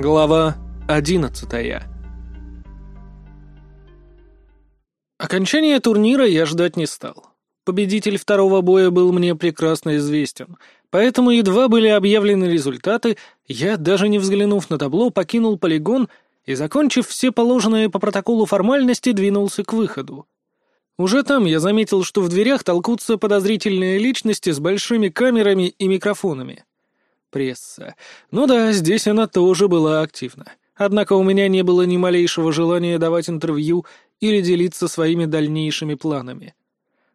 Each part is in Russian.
Глава одиннадцатая Окончание турнира я ждать не стал. Победитель второго боя был мне прекрасно известен, поэтому едва были объявлены результаты, я, даже не взглянув на табло, покинул полигон и, закончив все положенные по протоколу формальности, двинулся к выходу. Уже там я заметил, что в дверях толкутся подозрительные личности с большими камерами и микрофонами. Пресса. Ну да, здесь она тоже была активна. Однако у меня не было ни малейшего желания давать интервью или делиться своими дальнейшими планами.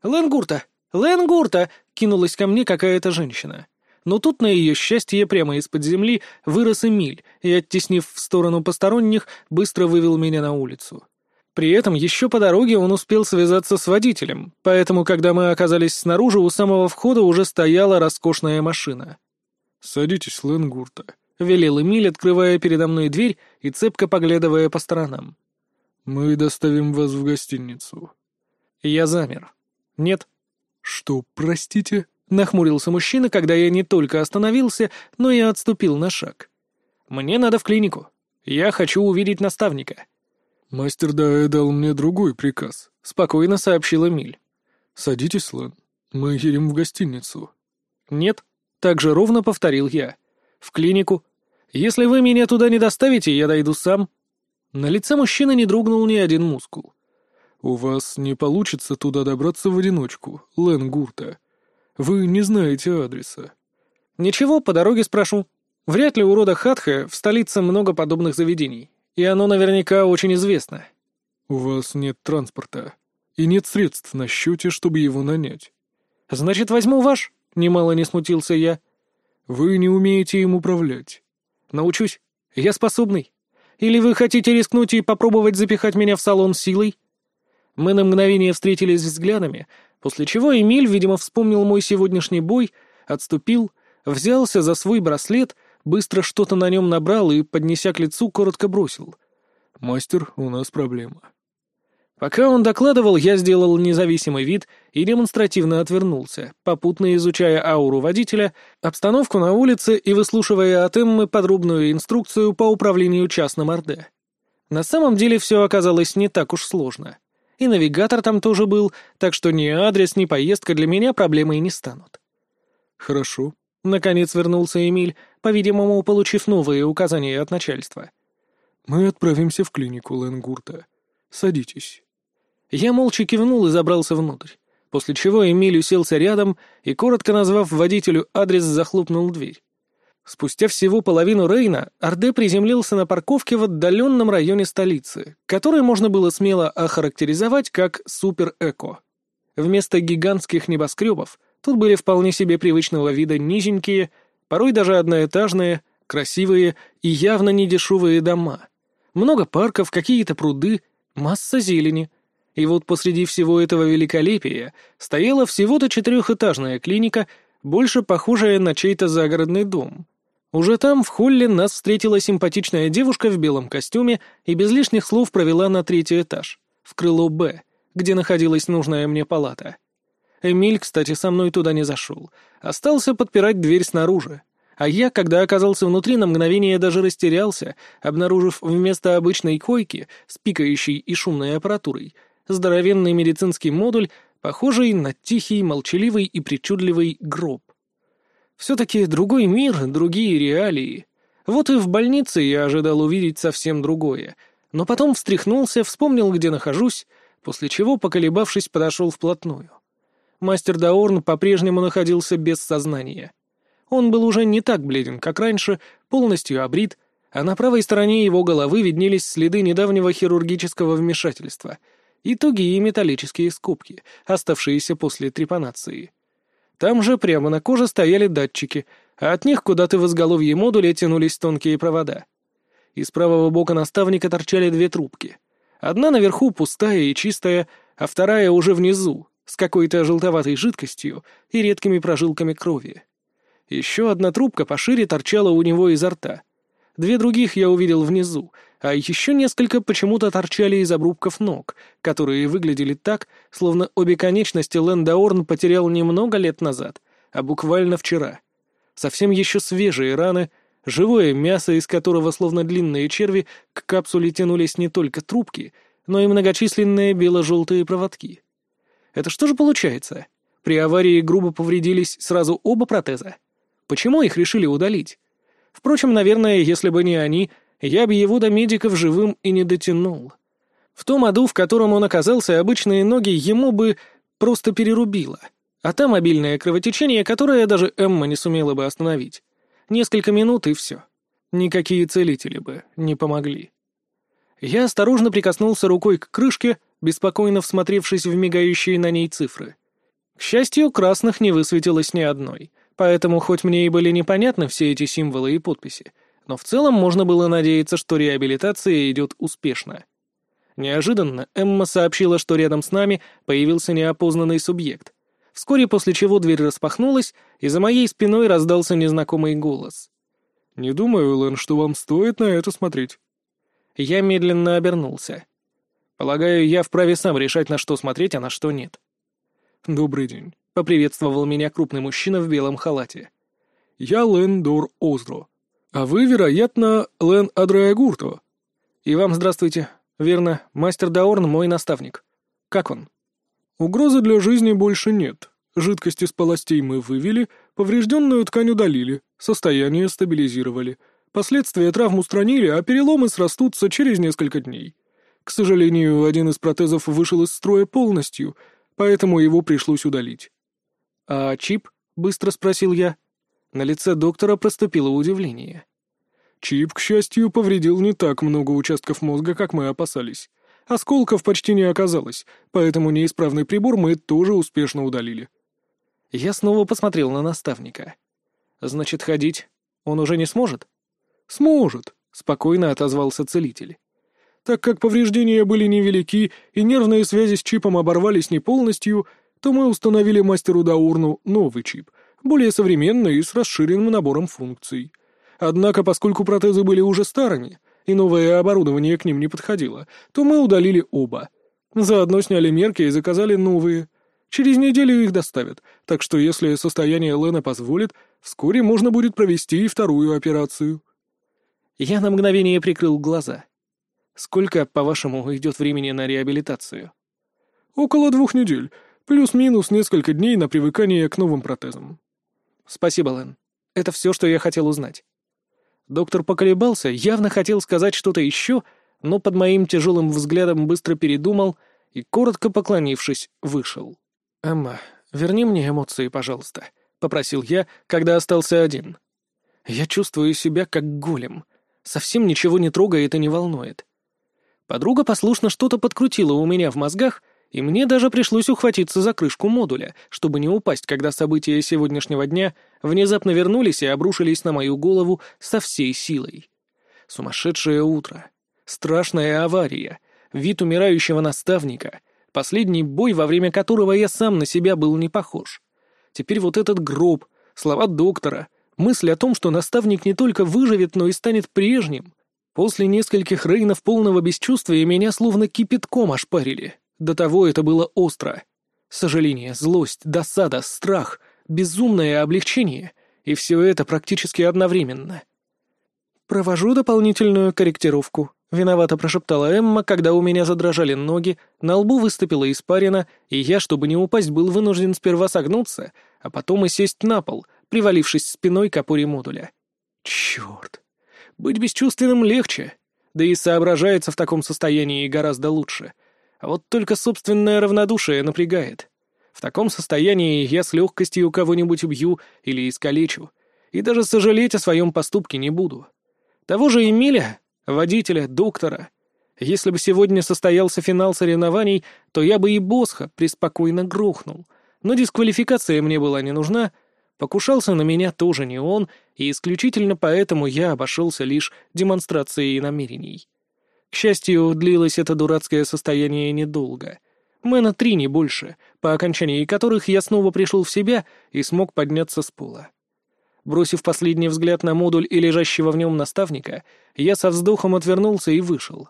«Ленгурта! Ленгурта!» — кинулась ко мне какая-то женщина. Но тут, на ее счастье, прямо из-под земли вырос Эмиль и, оттеснив в сторону посторонних, быстро вывел меня на улицу. При этом еще по дороге он успел связаться с водителем, поэтому, когда мы оказались снаружи, у самого входа уже стояла роскошная машина. «Садитесь, Ленгурта», — велел Эмиль, открывая передо мной дверь и цепко поглядывая по сторонам. «Мы доставим вас в гостиницу». Я замер. «Нет». «Что, простите?» — нахмурился мужчина, когда я не только остановился, но и отступил на шаг. «Мне надо в клинику. Я хочу увидеть наставника». «Мастер Даэ дал мне другой приказ», — спокойно сообщил Эмиль. «Садитесь, Лэн. Мы едем в гостиницу». «Нет», так же ровно повторил я. «В клинику. Если вы меня туда не доставите, я дойду сам». На лице мужчины не дрогнул ни один мускул. «У вас не получится туда добраться в одиночку, Лен Гурта. Вы не знаете адреса». «Ничего, по дороге спрошу. Вряд ли у рода Хатха в столице много подобных заведений, и оно наверняка очень известно». «У вас нет транспорта, и нет средств на счете, чтобы его нанять». «Значит, возьму ваш?» Немало не смутился я. «Вы не умеете им управлять». «Научусь. Я способный. Или вы хотите рискнуть и попробовать запихать меня в салон силой?» Мы на мгновение встретились взглядами, после чего Эмиль, видимо, вспомнил мой сегодняшний бой, отступил, взялся за свой браслет, быстро что-то на нем набрал и, поднеся к лицу, коротко бросил. «Мастер, у нас проблема». Пока он докладывал, я сделал независимый вид и демонстративно отвернулся, попутно изучая ауру водителя, обстановку на улице и выслушивая от Эммы подробную инструкцию по управлению частным Орде. На самом деле все оказалось не так уж сложно. И навигатор там тоже был, так что ни адрес, ни поездка для меня проблемой не станут. «Хорошо», — наконец вернулся Эмиль, по-видимому, получив новые указания от начальства. «Мы отправимся в клинику Ленгурта. Садитесь». Я молча кивнул и забрался внутрь, после чего Эмиль уселся рядом и, коротко назвав водителю адрес, захлопнул дверь. Спустя всего половину Рейна Орде приземлился на парковке в отдаленном районе столицы, который можно было смело охарактеризовать как супер-эко. Вместо гигантских небоскребов тут были вполне себе привычного вида низенькие, порой даже одноэтажные, красивые и явно недешевые дома. Много парков, какие-то пруды, масса зелени — и вот посреди всего этого великолепия стояла всего-то четырехэтажная клиника, больше похожая на чей-то загородный дом. Уже там, в холле, нас встретила симпатичная девушка в белом костюме и без лишних слов провела на третий этаж, в крыло «Б», где находилась нужная мне палата. Эмиль, кстати, со мной туда не зашел. Остался подпирать дверь снаружи. А я, когда оказался внутри, на мгновение даже растерялся, обнаружив вместо обычной койки с пикающей и шумной аппаратурой здоровенный медицинский модуль, похожий на тихий, молчаливый и причудливый гроб. Все-таки другой мир, другие реалии. Вот и в больнице я ожидал увидеть совсем другое, но потом встряхнулся, вспомнил, где нахожусь, после чего, поколебавшись, подошел вплотную. Мастер Даорн по-прежнему находился без сознания. Он был уже не так бледен, как раньше, полностью обрит, а на правой стороне его головы виднелись следы недавнего хирургического вмешательства — и тугие металлические скобки, оставшиеся после трепанации. Там же прямо на коже стояли датчики, а от них куда-то в изголовье модуля тянулись тонкие провода. Из правого бока наставника торчали две трубки. Одна наверху пустая и чистая, а вторая уже внизу, с какой-то желтоватой жидкостью и редкими прожилками крови. Еще одна трубка пошире торчала у него изо рта. Две других я увидел внизу, а еще несколько почему-то торчали из обрубков ног, которые выглядели так, словно обе конечности Лэндаорн потерял не много лет назад, а буквально вчера. Совсем еще свежие раны, Живое мясо, из которого, словно длинные черви, к капсуле тянулись не только трубки, но и многочисленные бело-желтые проводки. Это что же получается? При аварии грубо повредились сразу оба протеза. Почему их решили удалить? Впрочем, наверное, если бы не они, я бы его до медиков живым и не дотянул. В том аду, в котором он оказался, обычные ноги ему бы просто перерубило. А там мобильное кровотечение, которое даже Эмма не сумела бы остановить. Несколько минут и все. Никакие целители бы не помогли. Я осторожно прикоснулся рукой к крышке, беспокойно всмотревшись в мигающие на ней цифры. К счастью, красных не высветилось ни одной, поэтому хоть мне и были непонятны все эти символы и подписи, но в целом можно было надеяться, что реабилитация идет успешно. Неожиданно Эмма сообщила, что рядом с нами появился неопознанный субъект. Вскоре после чего дверь распахнулась, и за моей спиной раздался незнакомый голос. «Не думаю, Лэн, что вам стоит на это смотреть». Я медленно обернулся. Полагаю, я вправе сам решать, на что смотреть, а на что нет. «Добрый день», — поприветствовал меня крупный мужчина в белом халате. «Я Лэн Дор Оздро. А вы, вероятно, Лэн Адраягурто». «И вам здравствуйте. Верно, мастер Даорн мой наставник. Как он?» «Угрозы для жизни больше нет. Жидкость из полостей мы вывели, поврежденную ткань удалили, состояние стабилизировали. Последствия травм устранили, а переломы срастутся через несколько дней. К сожалению, один из протезов вышел из строя полностью, поэтому его пришлось удалить». «А чип?» — быстро спросил я. На лице доктора проступило удивление. Чип, к счастью, повредил не так много участков мозга, как мы опасались. Осколков почти не оказалось, поэтому неисправный прибор мы тоже успешно удалили. Я снова посмотрел на наставника. «Значит, ходить он уже не сможет?» «Сможет», — спокойно отозвался целитель. «Так как повреждения были невелики и нервные связи с чипом оборвались не полностью, то мы установили мастеру Даурну новый чип, более современный и с расширенным набором функций». Однако, поскольку протезы были уже старыми, и новое оборудование к ним не подходило, то мы удалили оба. Заодно сняли мерки и заказали новые. Через неделю их доставят, так что если состояние Лена позволит, вскоре можно будет провести и вторую операцию. Я на мгновение прикрыл глаза. Сколько, по-вашему, идет времени на реабилитацию? Около двух недель, плюс-минус несколько дней на привыкание к новым протезам. Спасибо, Лен. Это все, что я хотел узнать. Доктор поколебался, явно хотел сказать что-то еще, но под моим тяжелым взглядом быстро передумал и, коротко поклонившись, вышел. «Эмма, верни мне эмоции, пожалуйста», — попросил я, когда остался один. «Я чувствую себя как голем. Совсем ничего не трогает и не волнует». Подруга послушно что-то подкрутила у меня в мозгах, и мне даже пришлось ухватиться за крышку модуля, чтобы не упасть, когда события сегодняшнего дня внезапно вернулись и обрушились на мою голову со всей силой. Сумасшедшее утро, страшная авария, вид умирающего наставника, последний бой, во время которого я сам на себя был не похож. Теперь вот этот гроб, слова доктора, мысль о том, что наставник не только выживет, но и станет прежним. После нескольких рейнов полного бесчувствия меня словно кипятком ошпарили. До того это было остро. Сожаление, злость, досада, страх, безумное облегчение. И все это практически одновременно. «Провожу дополнительную корректировку», — виновато прошептала Эмма, когда у меня задрожали ноги, на лбу выступила испарина, и я, чтобы не упасть, был вынужден сперва согнуться, а потом и сесть на пол, привалившись спиной к опоре модуля. Черт! Быть бесчувственным легче, да и соображается в таком состоянии гораздо лучше — а вот только собственное равнодушие напрягает. В таком состоянии я с легкостью кого-нибудь убью или искалечу, и даже сожалеть о своем поступке не буду. Того же Эмиля, водителя, доктора. Если бы сегодня состоялся финал соревнований, то я бы и Босха преспокойно грохнул. Но дисквалификация мне была не нужна, покушался на меня тоже не он, и исключительно поэтому я обошелся лишь демонстрацией намерений. К счастью, длилось это дурацкое состояние недолго. Мэна три, не больше, по окончании которых я снова пришел в себя и смог подняться с пола. Бросив последний взгляд на модуль и лежащего в нем наставника, я со вздохом отвернулся и вышел.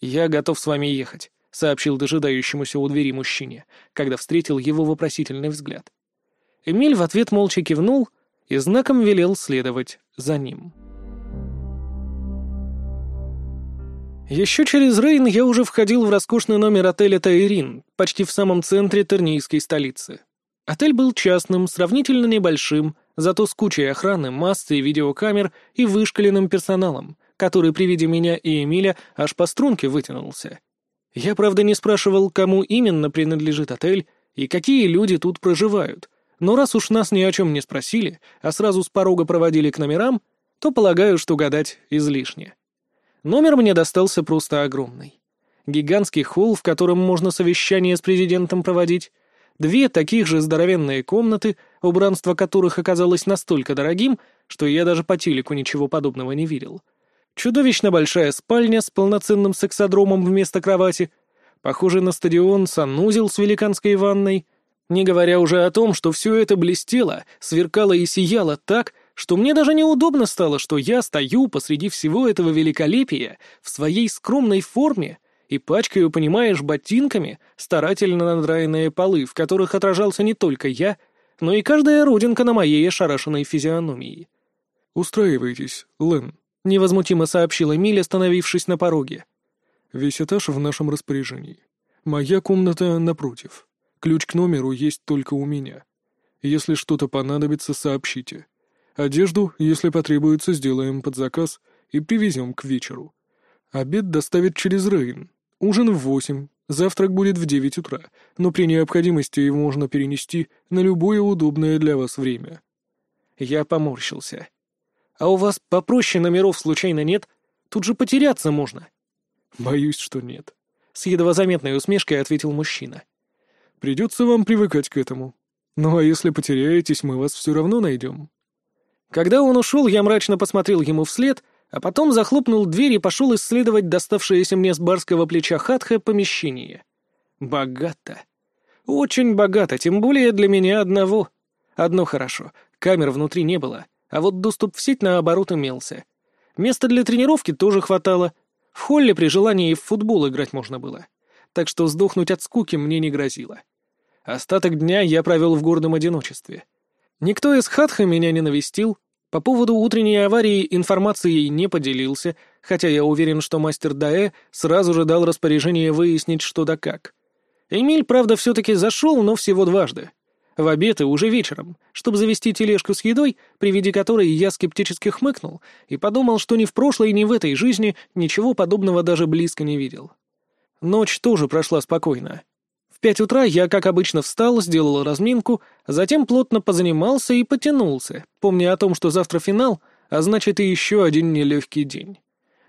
«Я готов с вами ехать», — сообщил дожидающемуся у двери мужчине, когда встретил его вопросительный взгляд. Эмиль в ответ молча кивнул и знаком велел следовать за ним. Еще через Рейн я уже входил в роскошный номер отеля «Тайрин», почти в самом центре тернийской столицы. Отель был частным, сравнительно небольшим, зато с кучей охраны, массой видеокамер и вышкаленным персоналом, который при виде меня и Эмиля аж по струнке вытянулся. Я, правда, не спрашивал, кому именно принадлежит отель и какие люди тут проживают, но раз уж нас ни о чем не спросили, а сразу с порога проводили к номерам, то полагаю, что гадать излишне. Номер мне достался просто огромный. Гигантский холл, в котором можно совещание с президентом проводить, две таких же здоровенные комнаты, убранство которых оказалось настолько дорогим, что я даже по телеку ничего подобного не видел. Чудовищно большая спальня с полноценным сексодромом вместо кровати, похожий на стадион санузел с великанской ванной, не говоря уже о том, что все это блестело, сверкало и сияло так, что мне даже неудобно стало, что я стою посреди всего этого великолепия в своей скромной форме и пачкаю, понимаешь, ботинками старательно надраенные полы, в которых отражался не только я, но и каждая родинка на моей ошарашенной физиономии. «Устраивайтесь, Лэн», — невозмутимо сообщила Миля, остановившись на пороге. «Весь этаж в нашем распоряжении. Моя комната напротив. Ключ к номеру есть только у меня. Если что-то понадобится, сообщите. Одежду, если потребуется, сделаем под заказ и привезем к вечеру. Обед доставят через Рейн. Ужин в восемь, завтрак будет в девять утра, но при необходимости его можно перенести на любое удобное для вас время. Я поморщился. «А у вас попроще номеров случайно нет? Тут же потеряться можно». «Боюсь, что нет», — с едва заметной усмешкой ответил мужчина. «Придется вам привыкать к этому. Ну а если потеряетесь, мы вас все равно найдем». Когда он ушел, я мрачно посмотрел ему вслед, а потом захлопнул дверь и пошел исследовать доставшееся мне с барского плеча хатха помещение. Богато. Очень богато, тем более для меня одного. Одно хорошо, камер внутри не было, а вот доступ в сеть, наоборот, имелся. Места для тренировки тоже хватало. В холле при желании в футбол играть можно было. Так что сдохнуть от скуки мне не грозило. Остаток дня я провел в гордом одиночестве — Никто из Хатха меня не навестил, по поводу утренней аварии информацией не поделился, хотя я уверен, что мастер Даэ сразу же дал распоряжение выяснить, что да как. Эмиль, правда, все-таки зашел, но всего дважды. В обед и уже вечером, чтобы завести тележку с едой, при виде которой я скептически хмыкнул и подумал, что ни в прошлой, ни в этой жизни ничего подобного даже близко не видел. Ночь тоже прошла спокойно. Пять утра я, как обычно, встал, сделал разминку, затем плотно позанимался и потянулся, помня о том, что завтра финал, а значит и еще один нелегкий день.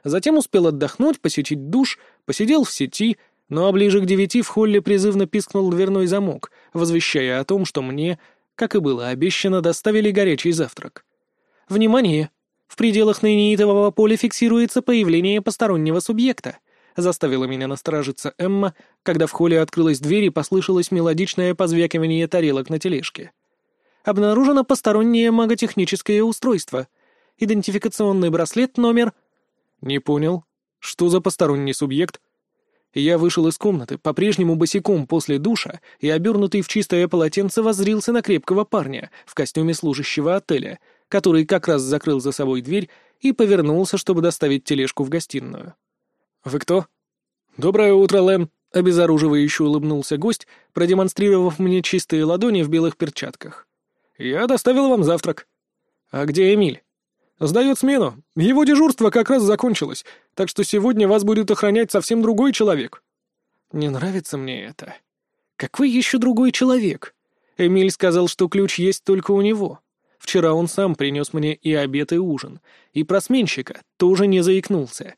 Затем успел отдохнуть, посетить душ, посидел в сети, ну а ближе к девяти в холле призывно пискнул дверной замок, возвещая о том, что мне, как и было обещано, доставили горячий завтрак. Внимание! В пределах нейнитового поля фиксируется появление постороннего субъекта заставила меня насторожиться Эмма, когда в холле открылась дверь и послышалось мелодичное позвякивание тарелок на тележке. Обнаружено постороннее маготехническое устройство. Идентификационный браслет номер... Не понял. Что за посторонний субъект? Я вышел из комнаты, по-прежнему босиком после душа, и, обернутый в чистое полотенце, воззрился на крепкого парня в костюме служащего отеля, который как раз закрыл за собой дверь и повернулся, чтобы доставить тележку в гостиную. «Вы кто?» «Доброе утро, Лэм», — обезоруживающе улыбнулся гость, продемонстрировав мне чистые ладони в белых перчатках. «Я доставил вам завтрак». «А где Эмиль?» «Сдает смену. Его дежурство как раз закончилось, так что сегодня вас будет охранять совсем другой человек». «Не нравится мне это. Какой еще другой человек?» Эмиль сказал, что ключ есть только у него. Вчера он сам принес мне и обед, и ужин. И про сменщика тоже не заикнулся.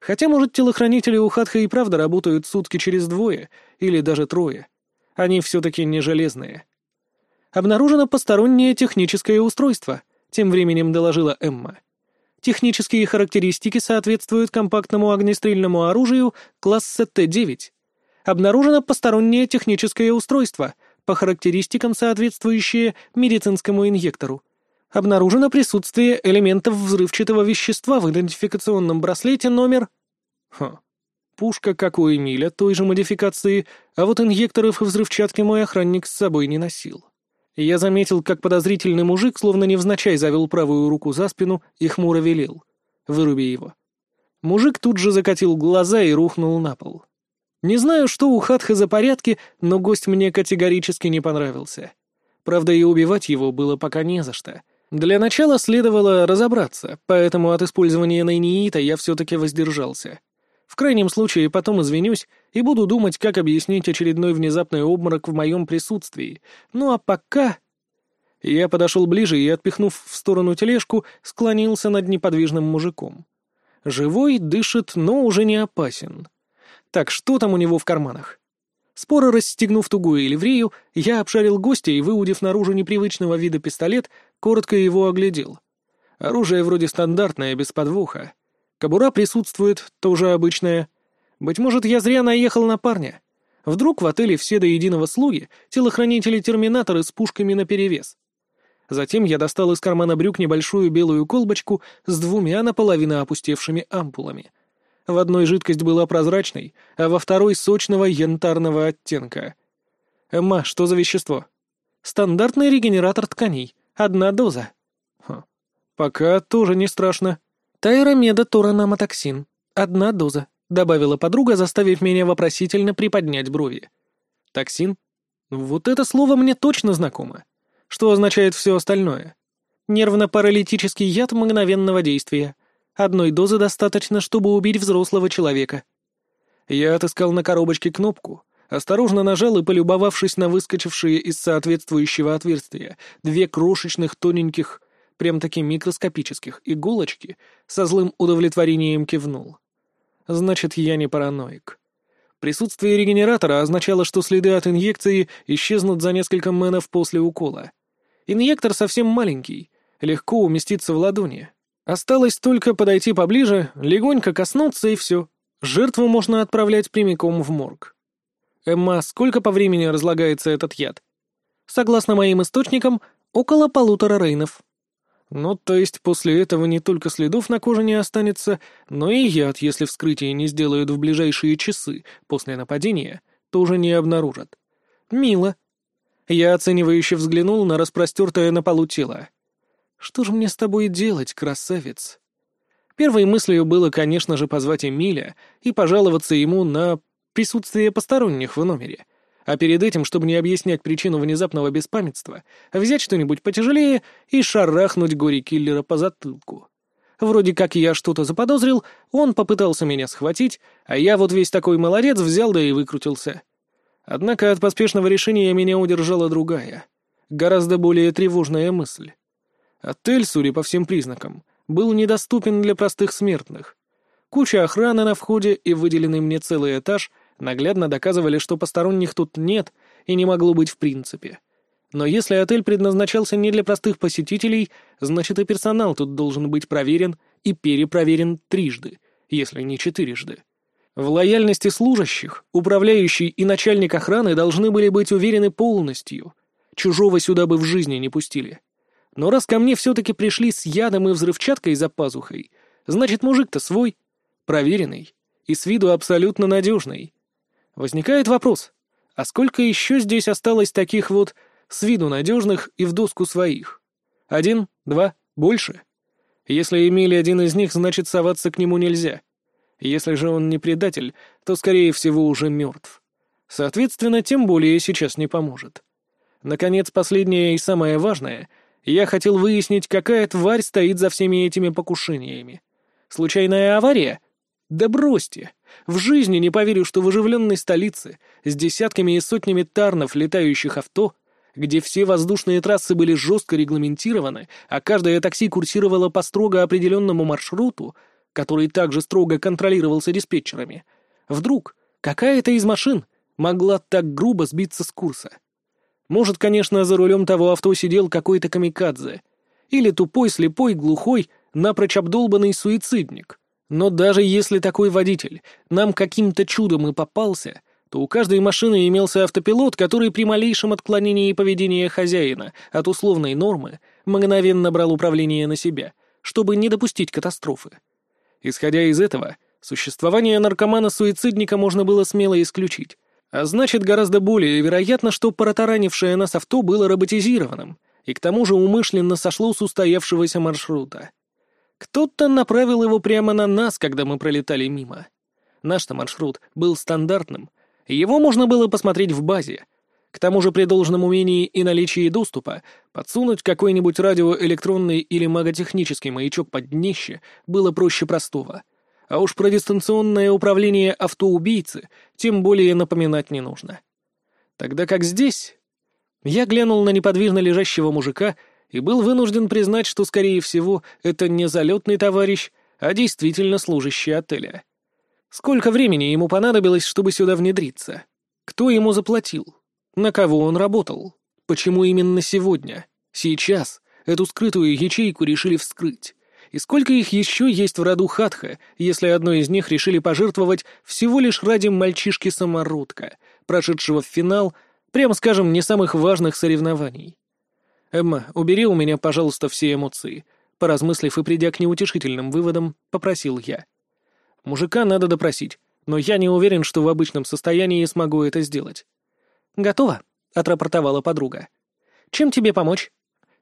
Хотя, может, телохранители у Хатха и правда работают сутки через двое, или даже трое. Они все-таки не железные. Обнаружено постороннее техническое устройство, тем временем доложила Эмма. Технические характеристики соответствуют компактному огнестрельному оружию класса Т-9. Обнаружено постороннее техническое устройство, по характеристикам соответствующее медицинскому инъектору. Обнаружено присутствие элементов взрывчатого вещества в идентификационном браслете номер... Ха. Пушка, как у Эмиля, той же модификации, а вот инъекторов и взрывчатки мой охранник с собой не носил. Я заметил, как подозрительный мужик, словно невзначай, завел правую руку за спину и хмуро велел. «Выруби его». Мужик тут же закатил глаза и рухнул на пол. Не знаю, что у Хатха за порядки, но гость мне категорически не понравился. Правда, и убивать его было пока не за что. Для начала следовало разобраться, поэтому от использования найниита я все-таки воздержался. В крайнем случае потом извинюсь и буду думать, как объяснить очередной внезапный обморок в моем присутствии. Ну а пока... Я подошел ближе и, отпихнув в сторону тележку, склонился над неподвижным мужиком. Живой, дышит, но уже не опасен. Так, что там у него в карманах? Споро расстегнув тугую ливрею, я обшарил гостя и, выудив наружу непривычного вида пистолет, коротко его оглядел. Оружие вроде стандартное, без подвоха. Кобура присутствует, тоже обычная. Быть может, я зря наехал на парня. Вдруг в отеле все до единого слуги, телохранители-терминаторы с пушками наперевес. Затем я достал из кармана брюк небольшую белую колбочку с двумя наполовину опустевшими ампулами. В одной жидкость была прозрачной, а во второй — сочного янтарного оттенка. «Эмма, что за вещество?» «Стандартный регенератор тканей. Одна доза». Хм. «Пока тоже не страшно». «Тайромеда торанаматоксин. Одна доза», — добавила подруга, заставив меня вопросительно приподнять брови. «Токсин? Вот это слово мне точно знакомо что означает все остальное. Нервно-паралитический яд мгновенного действия. Одной дозы достаточно, чтобы убить взрослого человека. Я отыскал на коробочке кнопку, осторожно нажал и, полюбовавшись на выскочившие из соответствующего отверстия две крошечных тоненьких, прям-таки микроскопических иголочки, со злым удовлетворением кивнул. Значит, я не параноик. Присутствие регенератора означало, что следы от инъекции исчезнут за несколько мэнов после укола. Инъектор совсем маленький, легко уместится в ладони. Осталось только подойти поближе, легонько коснуться и все. Жертву можно отправлять прямиком в морг. Эмма, сколько по времени разлагается этот яд? Согласно моим источникам, около полутора рейнов. Ну, то есть после этого не только следов на коже не останется, но и яд, если вскрытие не сделают в ближайшие часы после нападения, тоже не обнаружат. Мило. Я оценивающе взглянул на распростертое на полу тело. «Что же мне с тобой делать, красавец?» Первой мыслью было, конечно же, позвать Эмиля и пожаловаться ему на присутствие посторонних в номере. А перед этим, чтобы не объяснять причину внезапного беспамятства, взять что-нибудь потяжелее и шарахнуть горе-киллера по затылку. Вроде как я что-то заподозрил, он попытался меня схватить, а я вот весь такой молодец взял да и выкрутился. Однако от поспешного решения меня удержала другая, гораздо более тревожная мысль. Отель, судя по всем признакам, был недоступен для простых смертных. Куча охраны на входе и выделенный мне целый этаж наглядно доказывали, что посторонних тут нет и не могло быть в принципе. Но если отель предназначался не для простых посетителей, значит и персонал тут должен быть проверен и перепроверен трижды, если не четырежды. В лояльности служащих управляющий и начальник охраны должны были быть уверены полностью. Чужого сюда бы в жизни не пустили. Но раз ко мне все-таки пришли с ядом и взрывчаткой за пазухой, значит, мужик-то свой, проверенный и с виду абсолютно надежный. Возникает вопрос, а сколько еще здесь осталось таких вот с виду надежных и в доску своих? Один? Два? Больше? Если имели один из них, значит, соваться к нему нельзя. Если же он не предатель, то, скорее всего, уже мертв. Соответственно, тем более сейчас не поможет. Наконец, последнее и самое важное. Я хотел выяснить, какая тварь стоит за всеми этими покушениями. Случайная авария? Да бросьте! В жизни не поверю, что в оживленной столице, с десятками и сотнями тарнов летающих авто, где все воздушные трассы были жестко регламентированы, а каждое такси курсировало по строго определенному маршруту, который также строго контролировался диспетчерами, вдруг какая-то из машин могла так грубо сбиться с курса. Может, конечно, за рулем того авто сидел какой-то камикадзе. Или тупой, слепой, глухой, напрочь обдолбанный суицидник. Но даже если такой водитель нам каким-то чудом и попался, то у каждой машины имелся автопилот, который при малейшем отклонении поведения хозяина от условной нормы мгновенно брал управление на себя, чтобы не допустить катастрофы. Исходя из этого, существование наркомана-суицидника можно было смело исключить. А значит, гораздо более вероятно, что протаранившее нас авто было роботизированным и к тому же умышленно сошло с устоявшегося маршрута. Кто-то направил его прямо на нас, когда мы пролетали мимо. Наш-то маршрут был стандартным. Его можно было посмотреть в базе. К тому же при должном умении и наличии доступа подсунуть какой-нибудь радиоэлектронный или маготехнический маячок под днище было проще простого. А уж про дистанционное управление автоубийцы тем более напоминать не нужно. Тогда как здесь... Я глянул на неподвижно лежащего мужика и был вынужден признать, что, скорее всего, это не залетный товарищ, а действительно служащий отеля. Сколько времени ему понадобилось, чтобы сюда внедриться? Кто ему заплатил? На кого он работал? Почему именно сегодня? Сейчас эту скрытую ячейку решили вскрыть. И сколько их еще есть в роду Хатха, если одной из них решили пожертвовать всего лишь ради мальчишки-самородка, прошедшего в финал, прямо скажем, не самых важных соревнований? «Эмма, убери у меня, пожалуйста, все эмоции», — поразмыслив и придя к неутешительным выводам, попросил я. «Мужика надо допросить, но я не уверен, что в обычном состоянии смогу это сделать». «Готово», — отрапортовала подруга. «Чем тебе помочь?»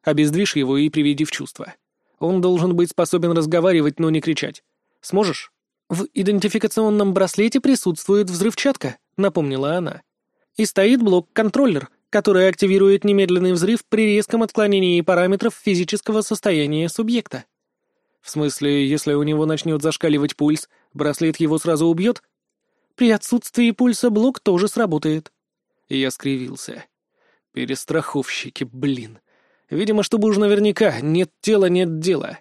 «Обездвижь его и приведи в чувство. Он должен быть способен разговаривать, но не кричать. Сможешь?» «В идентификационном браслете присутствует взрывчатка», — напомнила она. «И стоит блок-контроллер, который активирует немедленный взрыв при резком отклонении параметров физического состояния субъекта. В смысле, если у него начнет зашкаливать пульс, браслет его сразу убьет? При отсутствии пульса блок тоже сработает. Я скривился. Перестраховщики, блин. Видимо, чтобы уж наверняка, нет тела, нет дела.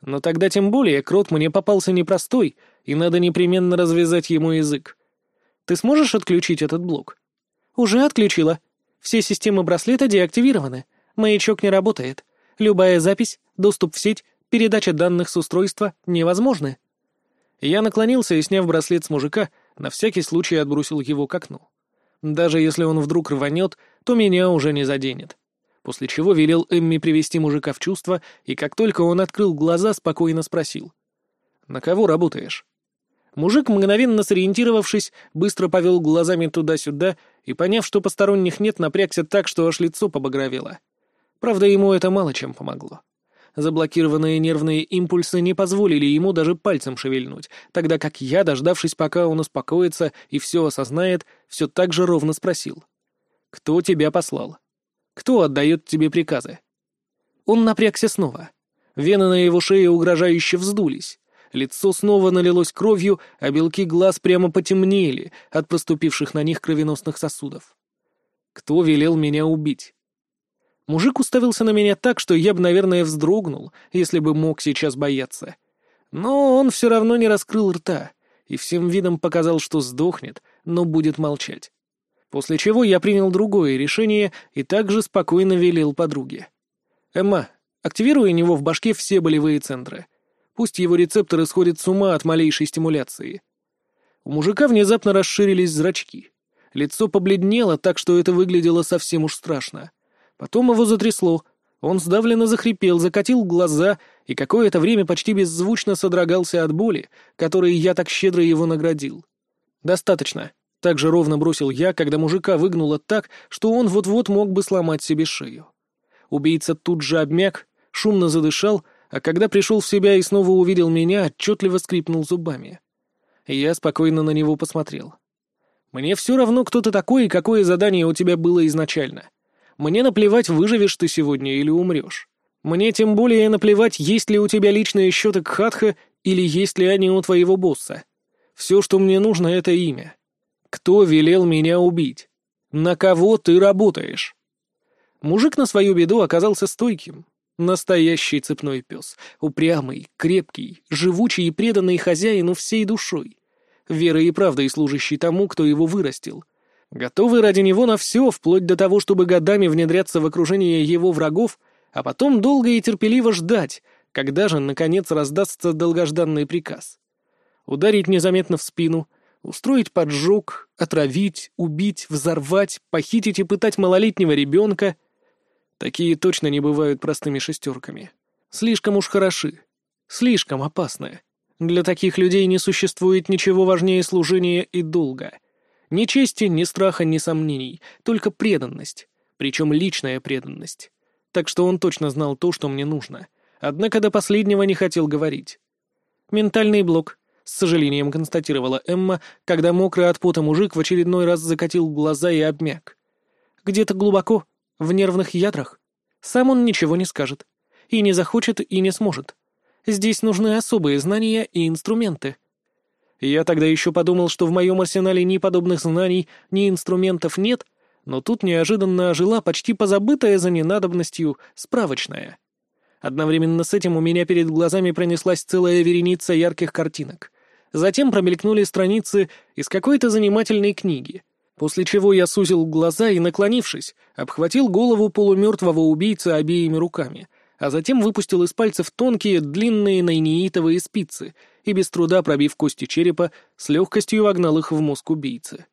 Но тогда тем более крот мне попался непростой, и надо непременно развязать ему язык. Ты сможешь отключить этот блок? Уже отключила. Все системы браслета деактивированы. Маячок не работает. Любая запись, доступ в сеть, передача данных с устройства невозможны. Я наклонился и, сняв браслет с мужика, на всякий случай отбросил его к окну. Даже если он вдруг рванет, то меня уже не заденет. После чего велел Эмми привести мужика в чувство, и как только он открыл глаза, спокойно спросил. «На кого работаешь?» Мужик, мгновенно сориентировавшись, быстро повел глазами туда-сюда и, поняв, что посторонних нет, напрягся так, что аж лицо побагровело. Правда, ему это мало чем помогло. Заблокированные нервные импульсы не позволили ему даже пальцем шевельнуть, тогда как я, дождавшись, пока он успокоится и все осознает, все так же ровно спросил. «Кто тебя послал? Кто отдает тебе приказы?» Он напрягся снова. Вены на его шее угрожающе вздулись. Лицо снова налилось кровью, а белки глаз прямо потемнели от проступивших на них кровеносных сосудов. Кто велел меня убить? Мужик уставился на меня так, что я бы, наверное, вздрогнул, если бы мог сейчас бояться. Но он все равно не раскрыл рта и всем видом показал, что сдохнет, но будет молчать. После чего я принял другое решение и также спокойно велел подруге. «Эмма, активируй у него в башке все болевые центры. Пусть его рецепторы сходят с ума от малейшей стимуляции. У мужика внезапно расширились зрачки. Лицо побледнело так, что это выглядело совсем уж страшно. Потом его затрясло. Он сдавленно захрипел, закатил глаза и какое-то время почти беззвучно содрогался от боли, которой я так щедро его наградил. «Достаточно», — так же ровно бросил я, когда мужика выгнуло так, что он вот-вот мог бы сломать себе шею. Убийца тут же обмяк, шумно задышал — а когда пришел в себя и снова увидел меня, отчетливо скрипнул зубами. Я спокойно на него посмотрел. «Мне все равно, кто ты такой и какое задание у тебя было изначально. Мне наплевать, выживешь ты сегодня или умрешь. Мне тем более наплевать, есть ли у тебя личные счеты к Хатха или есть ли они у твоего босса. Все, что мне нужно, — это имя. Кто велел меня убить? На кого ты работаешь?» Мужик на свою беду оказался стойким, Настоящий цепной пес, упрямый, крепкий, живучий и преданный хозяину всей душой. Верой и правдой служащий тому, кто его вырастил. Готовый ради него на все, вплоть до того, чтобы годами внедряться в окружение его врагов, а потом долго и терпеливо ждать, когда же, наконец, раздастся долгожданный приказ. Ударить незаметно в спину, устроить поджог, отравить, убить, взорвать, похитить и пытать малолетнего ребенка — Такие точно не бывают простыми шестерками. Слишком уж хороши. Слишком опасны. Для таких людей не существует ничего важнее служения и долга. Ни чести, ни страха, ни сомнений, только преданность. Причем личная преданность. Так что он точно знал то, что мне нужно. однако до последнего не хотел говорить. «Ментальный блок», — с сожалением констатировала Эмма, когда мокрый от пота мужик в очередной раз закатил глаза и обмяк. «Где-то глубоко, в нервных ядрах. Сам он ничего не скажет. И не захочет, и не сможет. Здесь нужны особые знания и инструменты». Я тогда еще подумал, что в моем арсенале ни подобных знаний, ни инструментов нет, но тут неожиданно ожила почти позабытая за ненадобностью справочная. Одновременно с этим у меня перед глазами пронеслась целая вереница ярких картинок. Затем промелькнули страницы из какой-то занимательной книги, после чего я сузил глаза и, наклонившись, обхватил голову полумертвого убийцы обеими руками, а затем выпустил из пальцев тонкие, длинные найнеитовые спицы и, без труда пробив кости черепа, с легкостью вогнал их в мозг убийцы.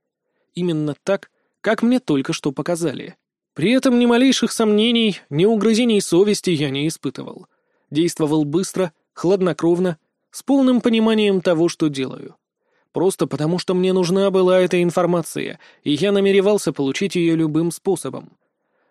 Именно так, как мне только что показали. При этом ни малейших сомнений, ни угрызений совести я не испытывал. Действовал быстро, хладнокровно, с полным пониманием того, что делаю. Просто потому, что мне нужна была эта информация, и я намеревался получить ее любым способом.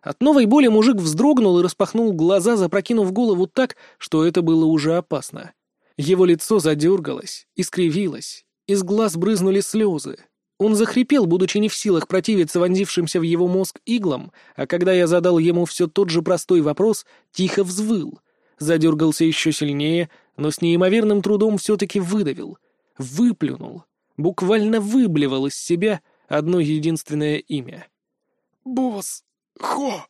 От новой боли мужик вздрогнул и распахнул глаза, запрокинув голову так, что это было уже опасно. Его лицо задергалось, искривилось, из глаз брызнули слезы, он захрипел, будучи не в силах противиться вонзившимся в его мозг иглам, а когда я задал ему все тот же простой вопрос, тихо взвыл. Задергался еще сильнее, но с неимоверным трудом все-таки выдавил. Выплюнул. Буквально выблевал из себя одно единственное имя. «Босс! Хо!»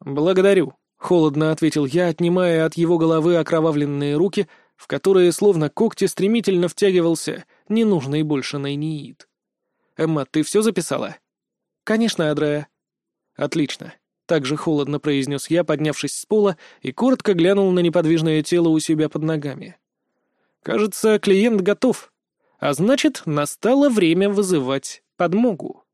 «Благодарю», — холодно ответил я, отнимая от его головы окровавленные руки, в которые, словно когти, стремительно втягивался ненужный больше найниит. «Эмма, ты все записала?» «Конечно, Адрея». «Отлично», — так же холодно произнес я, поднявшись с пола, и коротко глянул на неподвижное тело у себя под ногами. «Кажется, клиент готов. А значит, настало время вызывать подмогу».